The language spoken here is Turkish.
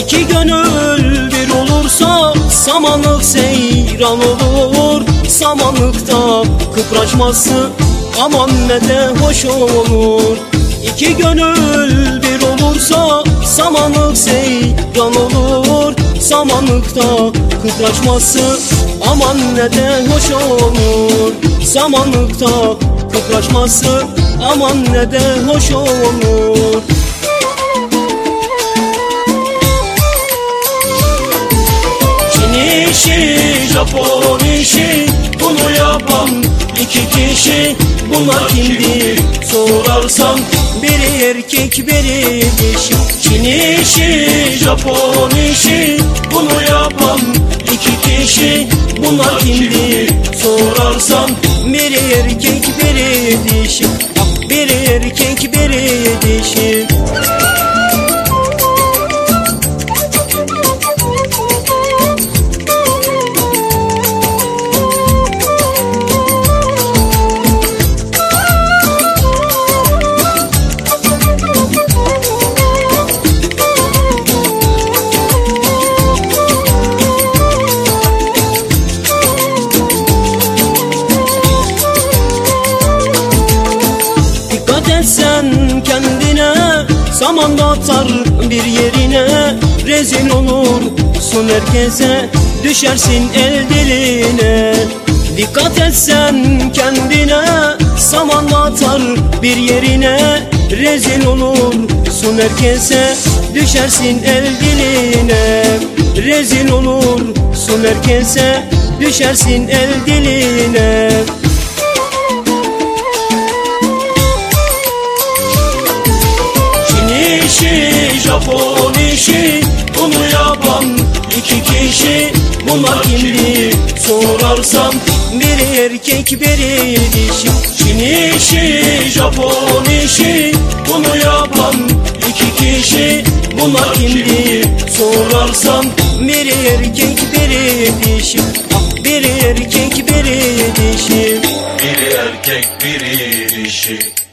İki gönül samanlık seyran olur Samanlıkta kıpraşması aman ne de hoş olur. İki gönül bir olursa samanlık seyran olur Samanlıkta kıpraşması aman ne de hoş olur. Samanlıkta kıpraşması aman ne de hoş olur Japon işi Bunu yapan iki kişi. Bunlar kimdir? Sorarsan Biri erkek biri dişi Çin işi, Japon işi Bunu yapan iki kişi. Bunlar kimdir? Sorarsan Biri erkek biri dişi Zamanda atar bir yerine. Rezil olursun herkese Düşersin el diline. Dikkat etsen kendine Zamanda atar bir yerine. Rezil olursun herkese Düşersin el diline. Rezil olursun herkese Düşersin el diline Japon işi Bunu yapan iki kişi. Bunlar kimdi? Sorarsan Biri erkek biri dişi. Çin işi Japon işi Bunu yapan iki kişi. Bunlar kimdi? Sorarsan ah, Biri erkek biri dişi. Biri erkek biri dişi. Biri erkek biri dişi.